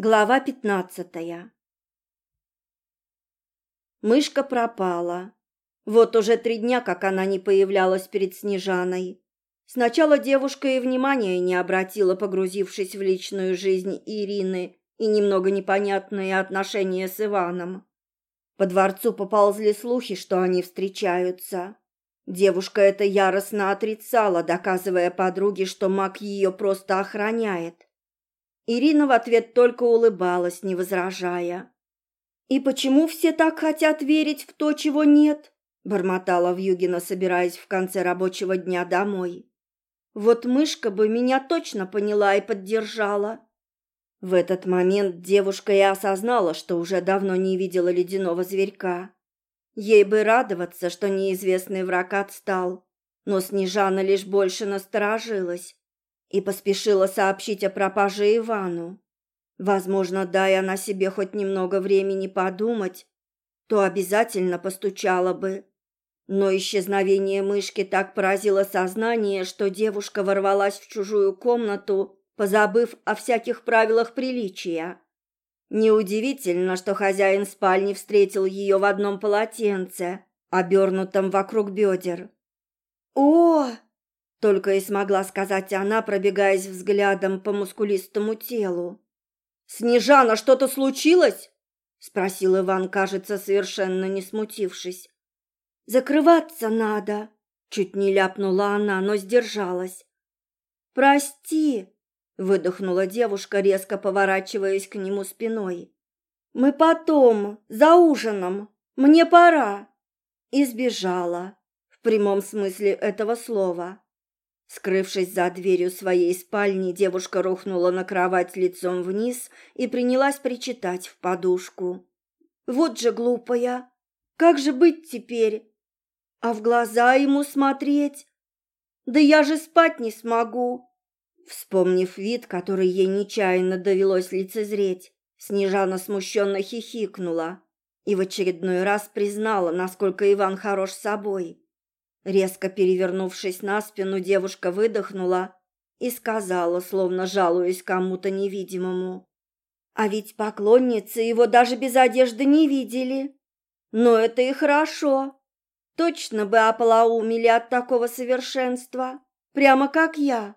Глава пятнадцатая Мышка пропала. Вот уже три дня, как она не появлялась перед Снежаной. Сначала девушка и внимания не обратила, погрузившись в личную жизнь Ирины и немного непонятные отношения с Иваном. По дворцу поползли слухи, что они встречаются. Девушка это яростно отрицала, доказывая подруге, что маг ее просто охраняет. Ирина в ответ только улыбалась, не возражая. «И почему все так хотят верить в то, чего нет?» – бормотала Вьюгина, собираясь в конце рабочего дня домой. «Вот мышка бы меня точно поняла и поддержала». В этот момент девушка и осознала, что уже давно не видела ледяного зверька. Ей бы радоваться, что неизвестный враг отстал, но Снежана лишь больше насторожилась и поспешила сообщить о пропаже Ивану. Возможно, дай она себе хоть немного времени подумать, то обязательно постучала бы. Но исчезновение мышки так поразило сознание, что девушка ворвалась в чужую комнату, позабыв о всяких правилах приличия. Неудивительно, что хозяин спальни встретил ее в одном полотенце, обернутом вокруг бедер. «О!» Только и смогла сказать она, пробегаясь взглядом по мускулистому телу. «Снежана, что-то случилось?» — спросил Иван, кажется, совершенно не смутившись. «Закрываться надо», — чуть не ляпнула она, но сдержалась. «Прости», — выдохнула девушка, резко поворачиваясь к нему спиной. «Мы потом, за ужином. Мне пора». И сбежала, в прямом смысле этого слова. Скрывшись за дверью своей спальни, девушка рухнула на кровать лицом вниз и принялась причитать в подушку. «Вот же глупая! Как же быть теперь? А в глаза ему смотреть? Да я же спать не смогу!» Вспомнив вид, который ей нечаянно довелось лицезреть, Снежана смущенно хихикнула и в очередной раз признала, насколько Иван хорош собой. Резко перевернувшись на спину, девушка выдохнула и сказала, словно жалуясь кому-то невидимому. «А ведь поклонницы его даже без одежды не видели. Но это и хорошо. Точно бы ополоумели от такого совершенства, прямо как я».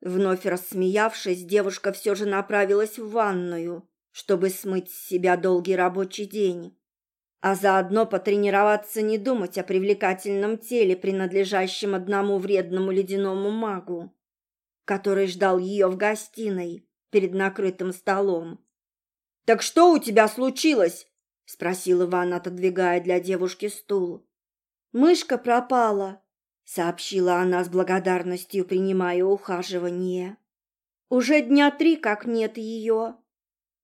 Вновь рассмеявшись, девушка все же направилась в ванную, чтобы смыть с себя долгий рабочий день а заодно потренироваться не думать о привлекательном теле, принадлежащем одному вредному ледяному магу, который ждал ее в гостиной перед накрытым столом. «Так что у тебя случилось?» — спросил Иван, отодвигая для девушки стул. «Мышка пропала», — сообщила она с благодарностью, принимая ухаживание. «Уже дня три как нет ее».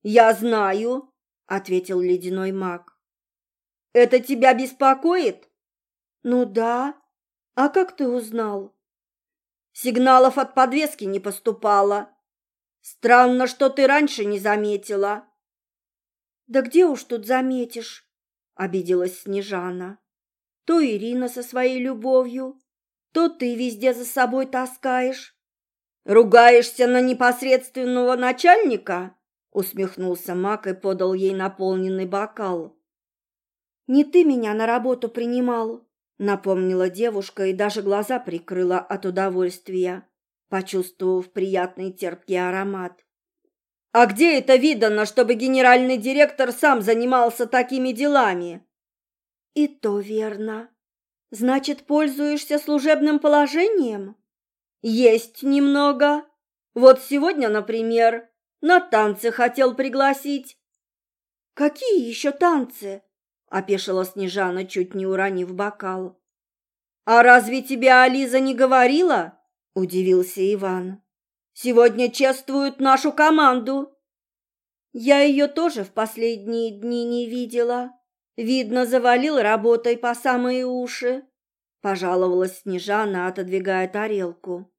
«Я знаю», — ответил ледяной маг. Это тебя беспокоит? Ну да. А как ты узнал? Сигналов от подвески не поступало. Странно, что ты раньше не заметила. Да где уж тут заметишь? Обиделась Снежана. То Ирина со своей любовью, то ты везде за собой таскаешь. Ругаешься на непосредственного начальника? Усмехнулся Мак и подал ей наполненный бокал. «Не ты меня на работу принимал», — напомнила девушка и даже глаза прикрыла от удовольствия, почувствовав приятный терпкий аромат. «А где это видано, чтобы генеральный директор сам занимался такими делами?» «И то верно. Значит, пользуешься служебным положением?» «Есть немного. Вот сегодня, например, на танцы хотел пригласить». «Какие еще танцы?» — опешила Снежана, чуть не уронив бокал. «А разве тебе Ализа не говорила?» — удивился Иван. «Сегодня чествуют нашу команду». «Я ее тоже в последние дни не видела. Видно, завалил работой по самые уши», — пожаловалась Снежана, отодвигая тарелку.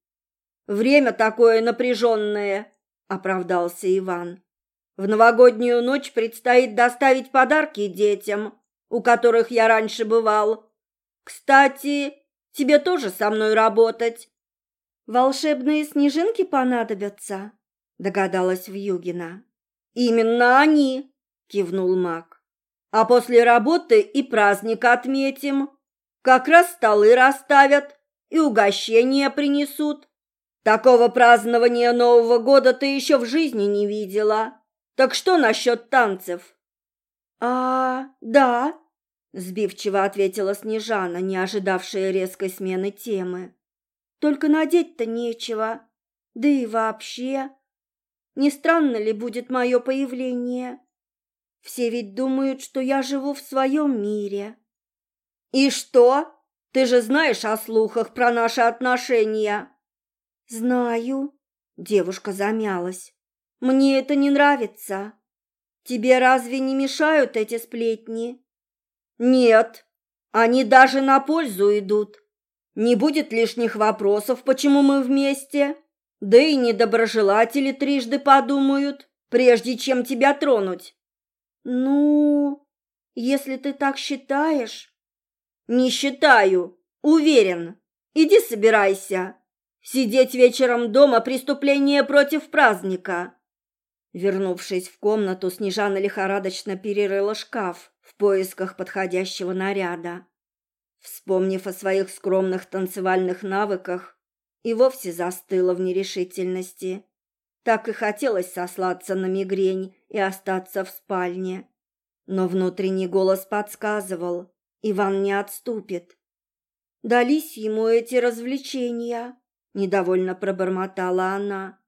«Время такое напряженное», — оправдался Иван. «В новогоднюю ночь предстоит доставить подарки детям, у которых я раньше бывал. Кстати, тебе тоже со мной работать. Волшебные снежинки понадобятся, догадалась Вьюгина. Именно они, кивнул Мак. А после работы и праздник отметим. Как раз столы расставят и угощения принесут. Такого празднования Нового года ты еще в жизни не видела. Так что насчет танцев? А, да, сбивчиво ответила Снежана, не ожидавшая резкой смены темы. Только надеть-то нечего. Да и вообще, не странно ли будет мое появление? Все ведь думают, что я живу в своем мире. И что? Ты же знаешь о слухах про наши отношения. Знаю. Девушка замялась. Мне это не нравится. Тебе разве не мешают эти сплетни? Нет, они даже на пользу идут. Не будет лишних вопросов, почему мы вместе. Да и недоброжелатели трижды подумают, прежде чем тебя тронуть. Ну, если ты так считаешь... Не считаю, уверен. Иди собирайся. Сидеть вечером дома – преступление против праздника. Вернувшись в комнату, Снежана лихорадочно перерыла шкаф в поисках подходящего наряда. Вспомнив о своих скромных танцевальных навыках, и вовсе застыла в нерешительности. Так и хотелось сослаться на мигрень и остаться в спальне. Но внутренний голос подсказывал, Иван не отступит. Дались ему эти развлечения, недовольно пробормотала она.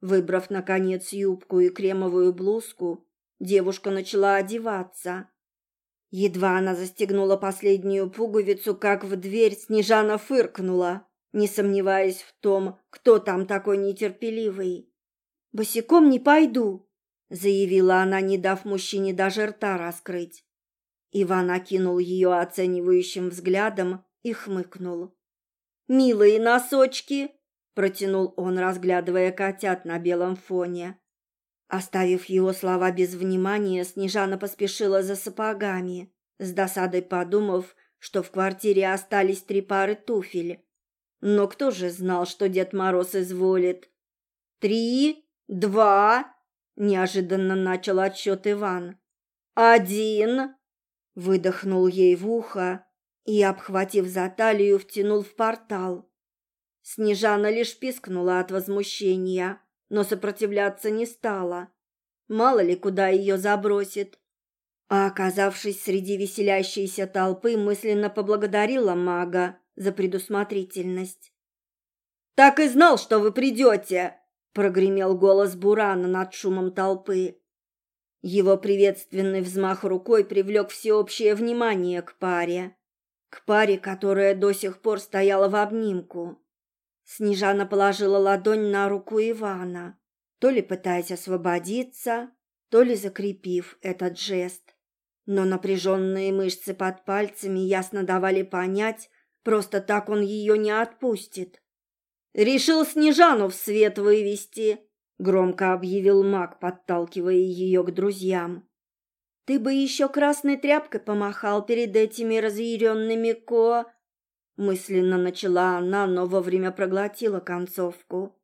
Выбрав наконец юбку и кремовую блузку, девушка начала одеваться. Едва она застегнула последнюю пуговицу, как в дверь Снежана фыркнула, не сомневаясь в том, кто там такой нетерпеливый. «Босиком не пойду», — заявила она, не дав мужчине даже рта раскрыть. Иван окинул ее оценивающим взглядом и хмыкнул. «Милые носочки!» — протянул он, разглядывая котят на белом фоне. Оставив его слова без внимания, Снежана поспешила за сапогами, с досадой подумав, что в квартире остались три пары туфель. Но кто же знал, что Дед Мороз изволит? «Три, два...» — неожиданно начал отсчет Иван. «Один...» — выдохнул ей в ухо и, обхватив за талию, втянул в портал. Снежана лишь пискнула от возмущения но сопротивляться не стала. Мало ли куда ее забросит. А оказавшись среди веселящейся толпы, мысленно поблагодарила мага за предусмотрительность. «Так и знал, что вы придете!» – прогремел голос Бурана над шумом толпы. Его приветственный взмах рукой привлек всеобщее внимание к паре. К паре, которая до сих пор стояла в обнимку. Снежана положила ладонь на руку Ивана, то ли пытаясь освободиться, то ли закрепив этот жест. Но напряженные мышцы под пальцами ясно давали понять, просто так он ее не отпустит. «Решил Снежану в свет вывести», — громко объявил маг, подталкивая ее к друзьям. «Ты бы еще красной тряпкой помахал перед этими разъяренными ко...» Мысленно начала она, но вовремя проглотила концовку.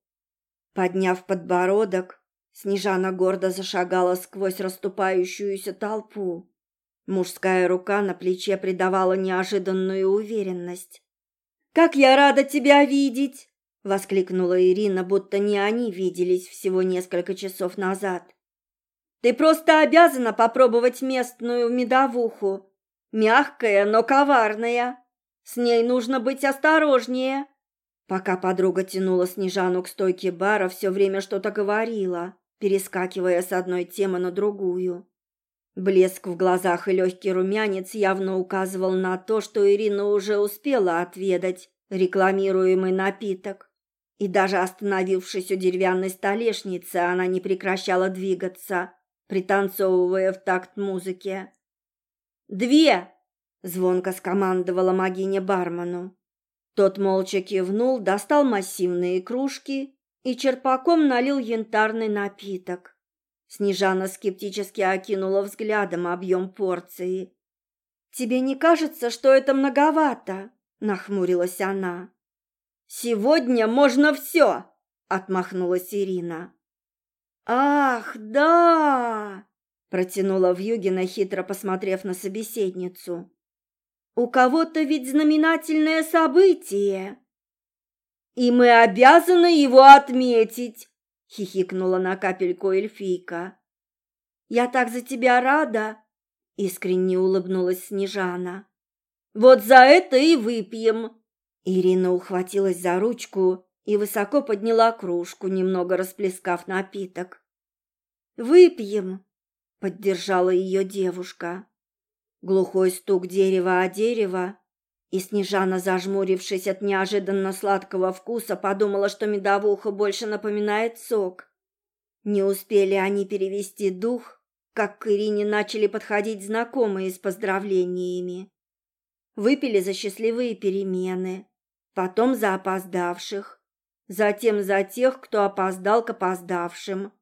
Подняв подбородок, Снежана гордо зашагала сквозь расступающуюся толпу. Мужская рука на плече придавала неожиданную уверенность. «Как я рада тебя видеть!» — воскликнула Ирина, будто не они виделись всего несколько часов назад. «Ты просто обязана попробовать местную медовуху. Мягкая, но коварная. С ней нужно быть осторожнее. Пока подруга тянула Снежану к стойке бара, все время что-то говорила, перескакивая с одной темы на другую. Блеск в глазах и легкий румянец явно указывал на то, что Ирина уже успела отведать рекламируемый напиток. И даже остановившись у деревянной столешницы, она не прекращала двигаться, пританцовывая в такт музыке. «Две!» Звонко скомандовала магиня бармену. Тот молча кивнул, достал массивные кружки и черпаком налил янтарный напиток. Снежана скептически окинула взглядом объем порции. «Тебе не кажется, что это многовато?» – нахмурилась она. «Сегодня можно все!» – отмахнулась Ирина. Ах, да! протянула Вьюгина, хитро посмотрев на собеседницу. У кого-то ведь знаменательное событие. И мы обязаны его отметить, хихикнула на капельку эльфийка. Я так за тебя рада, искренне улыбнулась Снежана. Вот за это и выпьем. Ирина ухватилась за ручку и высоко подняла кружку, немного расплескав напиток. Выпьем, поддержала ее девушка. Глухой стук дерева о дерево, и Снежана, зажмурившись от неожиданно сладкого вкуса, подумала, что медовуха больше напоминает сок. Не успели они перевести дух, как к Ирине начали подходить знакомые с поздравлениями. Выпили за счастливые перемены, потом за опоздавших, затем за тех, кто опоздал к опоздавшим.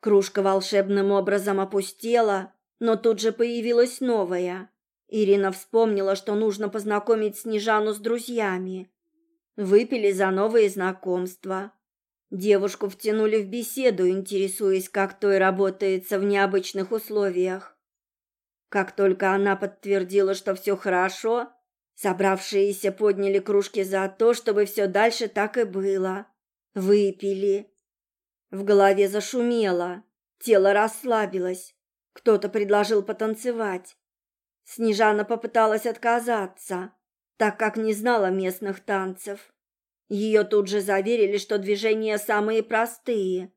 Кружка волшебным образом опустела, но тут же появилась новая. Ирина вспомнила, что нужно познакомить Снежану с друзьями. Выпили за новые знакомства. Девушку втянули в беседу, интересуясь, как той работается в необычных условиях. Как только она подтвердила, что все хорошо, собравшиеся подняли кружки за то, чтобы все дальше так и было. Выпили. В голове зашумело, тело расслабилось. Кто-то предложил потанцевать. Снежана попыталась отказаться, так как не знала местных танцев. Ее тут же заверили, что движения самые простые.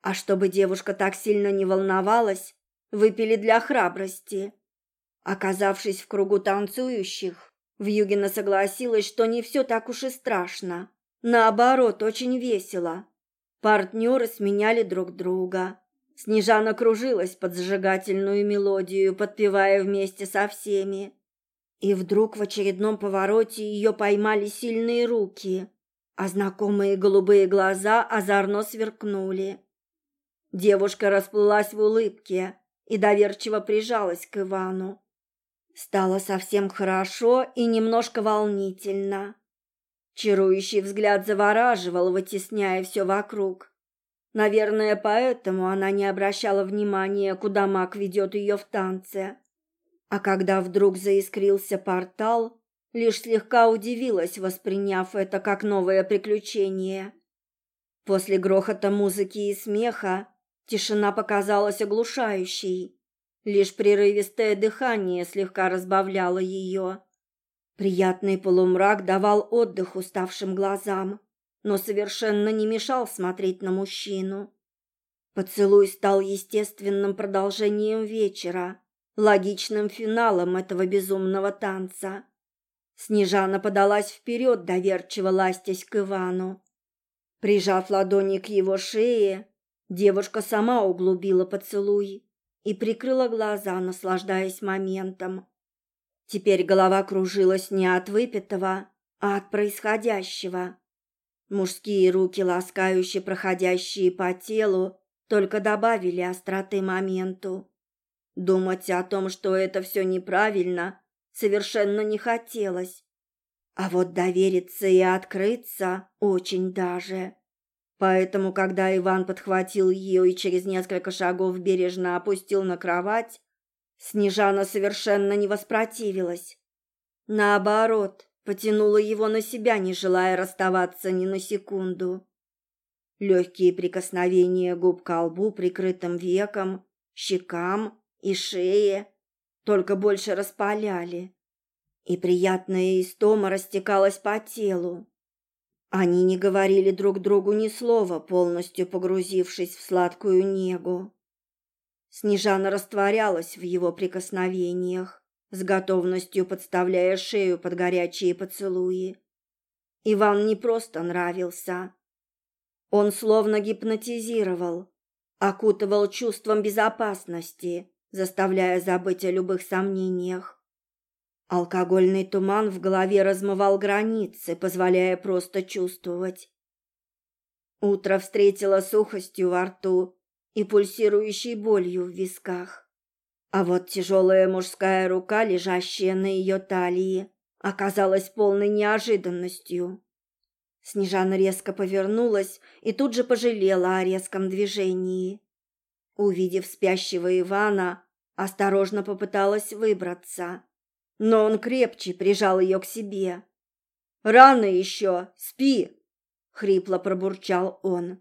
А чтобы девушка так сильно не волновалась, выпили для храбрости. Оказавшись в кругу танцующих, Вьюгина согласилась, что не все так уж и страшно. Наоборот, очень весело. Партнеры сменяли друг друга. Снежана кружилась под зажигательную мелодию, подпевая вместе со всеми. И вдруг в очередном повороте ее поймали сильные руки, а знакомые голубые глаза озорно сверкнули. Девушка расплылась в улыбке и доверчиво прижалась к Ивану. Стало совсем хорошо и немножко волнительно. Чарующий взгляд завораживал, вытесняя все вокруг. Наверное, поэтому она не обращала внимания, куда маг ведет ее в танце. А когда вдруг заискрился портал, лишь слегка удивилась, восприняв это как новое приключение. После грохота музыки и смеха тишина показалась оглушающей. Лишь прерывистое дыхание слегка разбавляло ее. Приятный полумрак давал отдых уставшим глазам но совершенно не мешал смотреть на мужчину. Поцелуй стал естественным продолжением вечера, логичным финалом этого безумного танца. Снежана подалась вперед, доверчиво ластясь к Ивану. Прижав ладони к его шее, девушка сама углубила поцелуй и прикрыла глаза, наслаждаясь моментом. Теперь голова кружилась не от выпитого, а от происходящего. Мужские руки, ласкающие проходящие по телу, только добавили остроты моменту. Думать о том, что это все неправильно, совершенно не хотелось. А вот довериться и открыться очень даже. Поэтому, когда Иван подхватил ее и через несколько шагов бережно опустил на кровать, Снежана совершенно не воспротивилась. Наоборот, потянула его на себя, не желая расставаться ни на секунду. Легкие прикосновения губ к лбу, прикрытым веком, щекам и шее только больше распаляли, и приятная истома растекалась по телу. Они не говорили друг другу ни слова, полностью погрузившись в сладкую негу. Снежана растворялась в его прикосновениях, с готовностью подставляя шею под горячие поцелуи. Иван не просто нравился. Он словно гипнотизировал, окутывал чувством безопасности, заставляя забыть о любых сомнениях. Алкогольный туман в голове размывал границы, позволяя просто чувствовать. Утро встретило сухостью во рту и пульсирующей болью в висках. А вот тяжелая мужская рука, лежащая на ее талии, оказалась полной неожиданностью. Снежана резко повернулась и тут же пожалела о резком движении. Увидев спящего Ивана, осторожно попыталась выбраться, но он крепче прижал ее к себе. «Рано еще, спи!» — хрипло пробурчал он.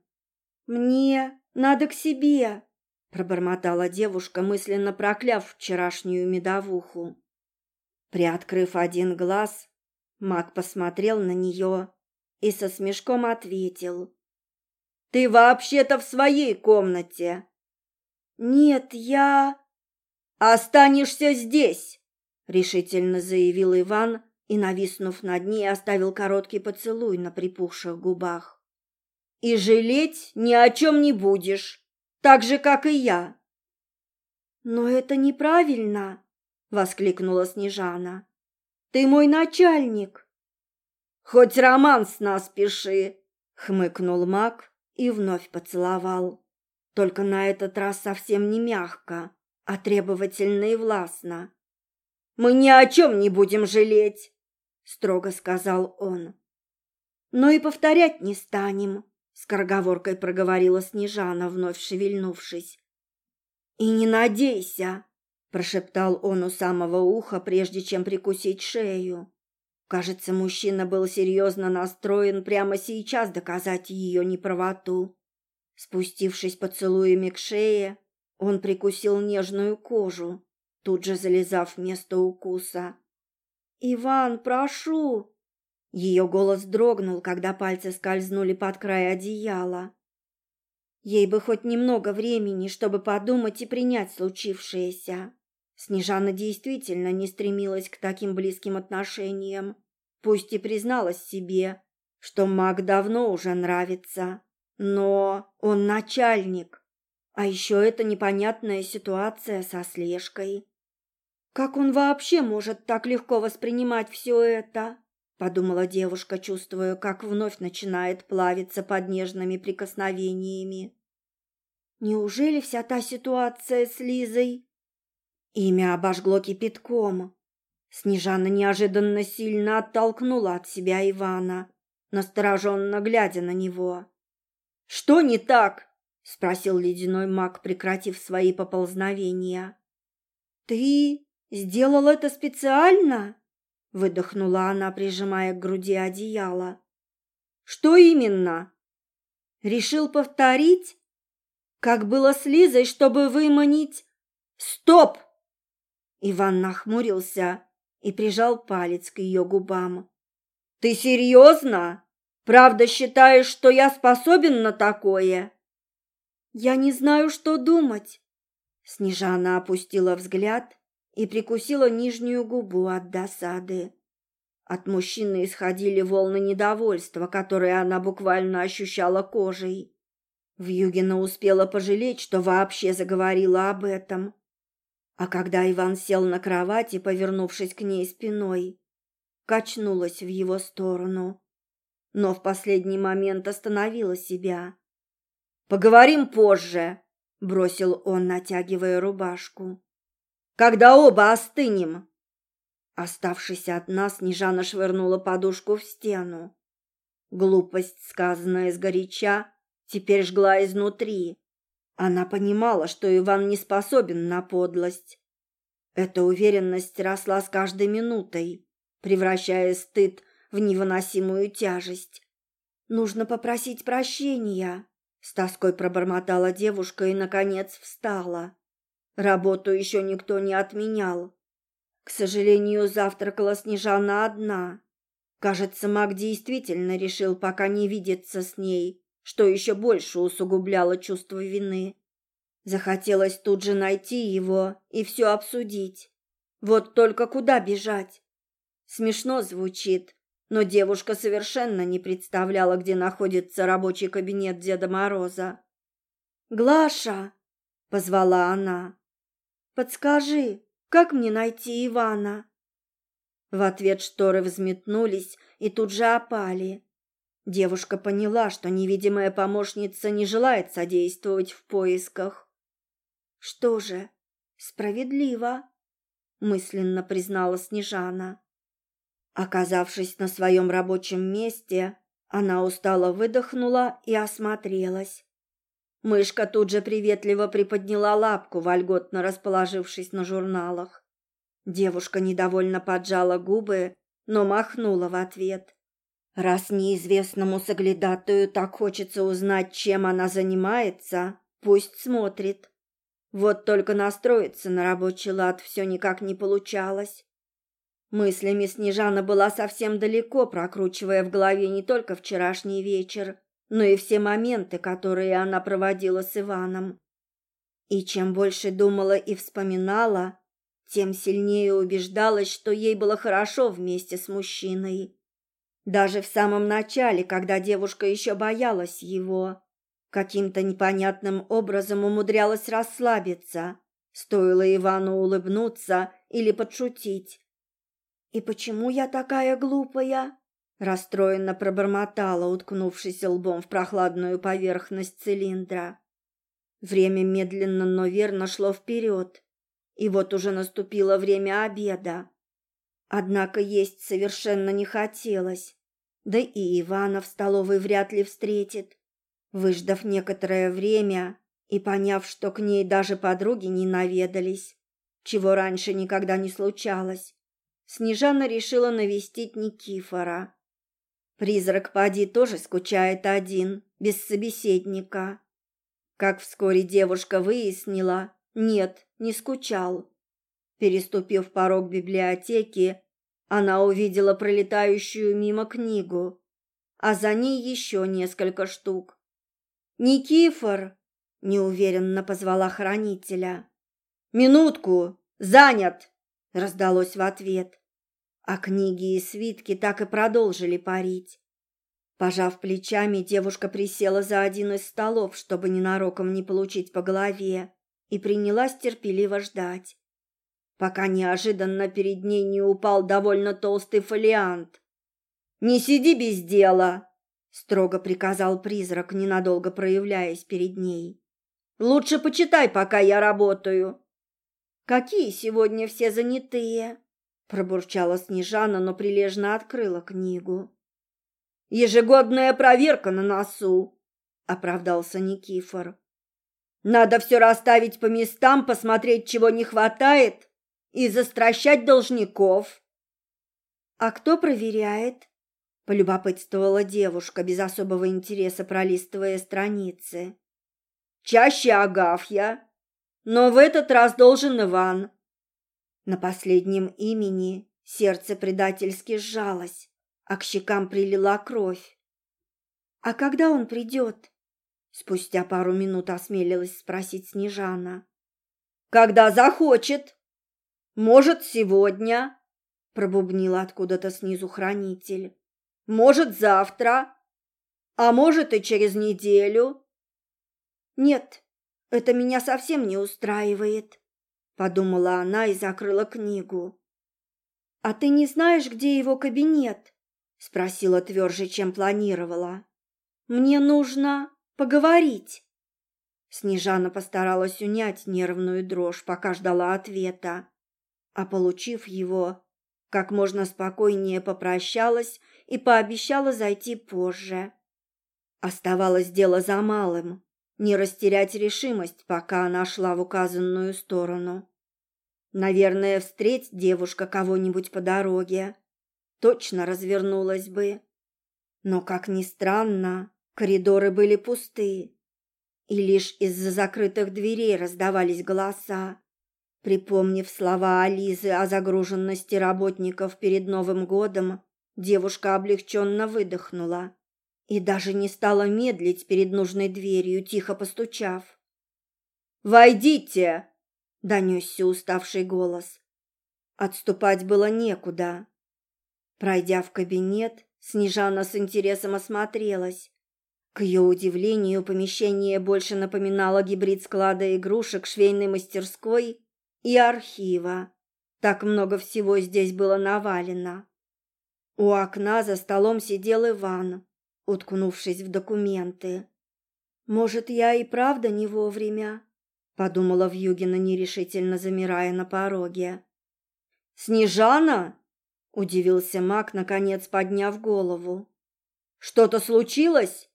«Мне надо к себе!» — пробормотала девушка, мысленно прокляв вчерашнюю медовуху. Приоткрыв один глаз, маг посмотрел на нее и со смешком ответил. «Ты вообще-то в своей комнате!» «Нет, я...» «Останешься здесь!» — решительно заявил Иван и, нависнув над ней, оставил короткий поцелуй на припухших губах. «И жалеть ни о чем не будешь, так же, как и я!» «Но это неправильно!» — воскликнула Снежана. «Ты мой начальник!» Хоть роман с нас пиши, хмыкнул Мак и вновь поцеловал. Только на этот раз совсем не мягко, а требовательно и властно. Мы ни о чем не будем жалеть, строго сказал он. Но и повторять не станем, скороговоркой проговорила Снежана, вновь шевельнувшись. И не надейся, прошептал он у самого уха, прежде чем прикусить шею. Кажется, мужчина был серьезно настроен прямо сейчас доказать ее неправоту. Спустившись поцелуями к шее, он прикусил нежную кожу, тут же залезав в место укуса. «Иван, прошу!» Ее голос дрогнул, когда пальцы скользнули под край одеяла. Ей бы хоть немного времени, чтобы подумать и принять случившееся. Снежана действительно не стремилась к таким близким отношениям. Пусть и призналась себе, что маг давно уже нравится, но он начальник. А еще эта непонятная ситуация со слежкой. Как он вообще может так легко воспринимать все это? Подумала девушка, чувствуя, как вновь начинает плавиться под нежными прикосновениями. Неужели вся та ситуация с Лизой? Имя обожгло кипятком. Снежана неожиданно сильно оттолкнула от себя Ивана, настороженно глядя на него. «Что не так?» — спросил ледяной маг, прекратив свои поползновения. «Ты сделал это специально?» — выдохнула она, прижимая к груди одеяло. «Что именно?» «Решил повторить?» «Как было с Лизой, чтобы выманить...» «Стоп!» Иван нахмурился и прижал палец к ее губам. «Ты серьезно? Правда считаешь, что я способен на такое?» «Я не знаю, что думать». Снежана опустила взгляд и прикусила нижнюю губу от досады. От мужчины исходили волны недовольства, которые она буквально ощущала кожей. Вьюгина успела пожалеть, что вообще заговорила об этом. А когда Иван сел на кровати, повернувшись к ней спиной, качнулась в его сторону, но в последний момент остановила себя. «Поговорим позже», — бросил он, натягивая рубашку. «Когда оба остынем». Оставшись одна, Снежана швырнула подушку в стену. Глупость, сказанная сгоряча, теперь жгла изнутри. Она понимала, что Иван не способен на подлость. Эта уверенность росла с каждой минутой, превращая стыд в невыносимую тяжесть. «Нужно попросить прощения», — с тоской пробормотала девушка и, наконец, встала. Работу еще никто не отменял. К сожалению, завтракала Снежана одна. Кажется, маг действительно решил пока не видеться с ней, что еще больше усугубляло чувство вины. Захотелось тут же найти его и все обсудить. Вот только куда бежать? Смешно звучит, но девушка совершенно не представляла, где находится рабочий кабинет Деда Мороза. «Глаша!» — позвала она. «Подскажи, как мне найти Ивана?» В ответ шторы взметнулись и тут же опали. Девушка поняла, что невидимая помощница не желает содействовать в поисках. «Что же, справедливо», — мысленно признала Снежана. Оказавшись на своем рабочем месте, Она устало выдохнула и осмотрелась. Мышка тут же приветливо приподняла лапку, вольготно расположившись на журналах. Девушка недовольно поджала губы, но махнула в ответ. Раз неизвестному соглядатую так хочется узнать, чем она занимается, пусть смотрит. Вот только настроиться на рабочий лад все никак не получалось. Мыслями Снежана была совсем далеко, прокручивая в голове не только вчерашний вечер, но и все моменты, которые она проводила с Иваном. И чем больше думала и вспоминала, тем сильнее убеждалась, что ей было хорошо вместе с мужчиной. Даже в самом начале, когда девушка еще боялась его, каким-то непонятным образом умудрялась расслабиться, стоило Ивану улыбнуться или подшутить. «И почему я такая глупая?» Расстроенно пробормотала, уткнувшись лбом в прохладную поверхность цилиндра. Время медленно, но верно шло вперед, и вот уже наступило время обеда. Однако есть совершенно не хотелось, да и Ивана в столовой вряд ли встретит. Выждав некоторое время и поняв, что к ней даже подруги не наведались, чего раньше никогда не случалось, Снежана решила навестить Никифора. Призрак Пади тоже скучает один, без собеседника. Как вскоре девушка выяснила, нет, не скучал. Переступив порог библиотеки, она увидела пролетающую мимо книгу, а за ней еще несколько штук. «Никифор!» – неуверенно позвала хранителя. «Минутку! Занят!» – раздалось в ответ а книги и свитки так и продолжили парить. Пожав плечами, девушка присела за один из столов, чтобы ненароком не получить по голове, и принялась терпеливо ждать, пока неожиданно перед ней не упал довольно толстый фолиант. «Не сиди без дела!» — строго приказал призрак, ненадолго проявляясь перед ней. «Лучше почитай, пока я работаю». «Какие сегодня все занятые?» Пробурчала Снежана, но прилежно открыла книгу. «Ежегодная проверка на носу», — оправдался Никифор. «Надо все расставить по местам, посмотреть, чего не хватает, и застращать должников». «А кто проверяет?» — полюбопытствовала девушка, без особого интереса пролистывая страницы. «Чаще Агафья, но в этот раз должен Иван. На последнем имени сердце предательски сжалось, а к щекам прилила кровь. «А когда он придет?» Спустя пару минут осмелилась спросить Снежана. «Когда захочет. Может, сегодня?» Пробубнила откуда-то снизу хранитель. «Может, завтра. А может, и через неделю». «Нет, это меня совсем не устраивает», подумала она и закрыла книгу. А ты не знаешь, где его кабинет? спросила тверже, чем планировала. Мне нужно поговорить. Снежана постаралась унять нервную дрожь, пока ждала ответа, а получив его, как можно спокойнее попрощалась и пообещала зайти позже. Оставалось дело за малым не растерять решимость, пока она шла в указанную сторону. Наверное, встреть девушка кого-нибудь по дороге, точно развернулась бы. Но, как ни странно, коридоры были пусты, и лишь из-за закрытых дверей раздавались голоса. Припомнив слова Ализы о загруженности работников перед Новым годом, девушка облегченно выдохнула и даже не стала медлить перед нужной дверью, тихо постучав. «Войдите!» — донесся уставший голос. Отступать было некуда. Пройдя в кабинет, Снежана с интересом осмотрелась. К ее удивлению, помещение больше напоминало гибрид склада игрушек, швейной мастерской и архива. Так много всего здесь было навалено. У окна за столом сидел Иван, уткнувшись в документы. «Может, я и правда не вовремя?» — подумала Вьюгина, нерешительно замирая на пороге. «Снежана?» — удивился маг, наконец подняв голову. Что-то случилось?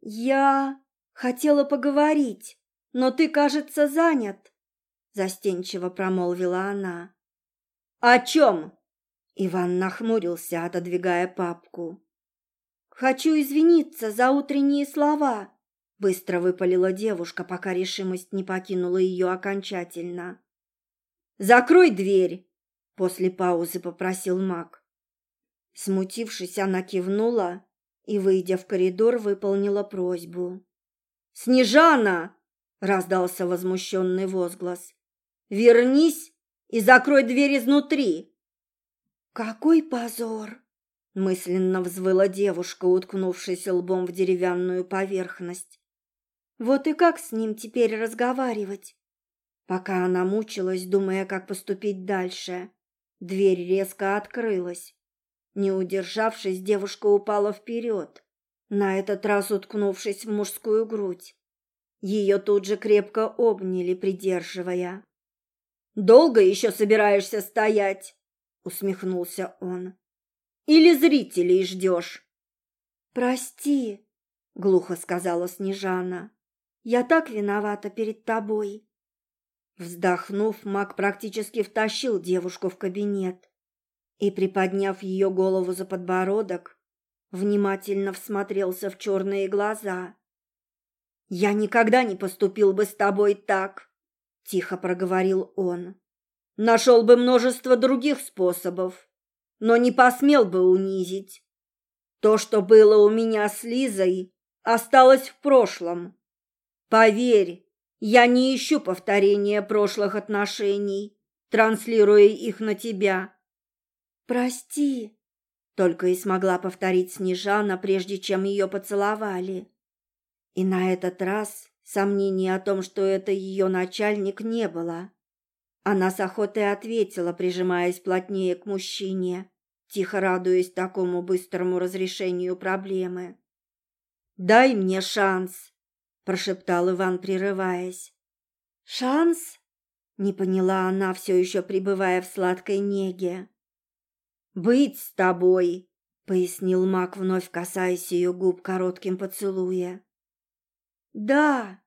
Я хотела поговорить, но ты, кажется, занят, застенчиво промолвила она. О чем? Иван нахмурился, отодвигая папку. Хочу извиниться за утренние слова, быстро выпалила девушка, пока решимость не покинула ее окончательно. Закрой дверь, после паузы попросил Мак. Смутившись, она кивнула и, выйдя в коридор, выполнила просьбу. «Снежана!» — раздался возмущенный возглас. «Вернись и закрой дверь изнутри!» «Какой позор!» — мысленно взвыла девушка, уткнувшись лбом в деревянную поверхность. «Вот и как с ним теперь разговаривать?» Пока она мучилась, думая, как поступить дальше, дверь резко открылась. Не удержавшись, девушка упала вперед, на этот раз уткнувшись в мужскую грудь. Ее тут же крепко обняли, придерживая. «Долго еще собираешься стоять?» — усмехнулся он. «Или зрителей ждешь?» «Прости», — глухо сказала Снежана. «Я так виновата перед тобой». Вздохнув, маг практически втащил девушку в кабинет и, приподняв ее голову за подбородок, внимательно всмотрелся в черные глаза. «Я никогда не поступил бы с тобой так», — тихо проговорил он. «Нашел бы множество других способов, но не посмел бы унизить. То, что было у меня с Лизой, осталось в прошлом. Поверь, я не ищу повторения прошлых отношений, транслируя их на тебя. «Прости», — только и смогла повторить Снежана, прежде чем ее поцеловали. И на этот раз сомнений о том, что это ее начальник, не было. Она с охотой ответила, прижимаясь плотнее к мужчине, тихо радуясь такому быстрому разрешению проблемы. «Дай мне шанс», — прошептал Иван, прерываясь. «Шанс?» — не поняла она, все еще пребывая в сладкой неге. «Быть с тобой», — пояснил маг, вновь касаясь ее губ коротким поцелуя. «Да»,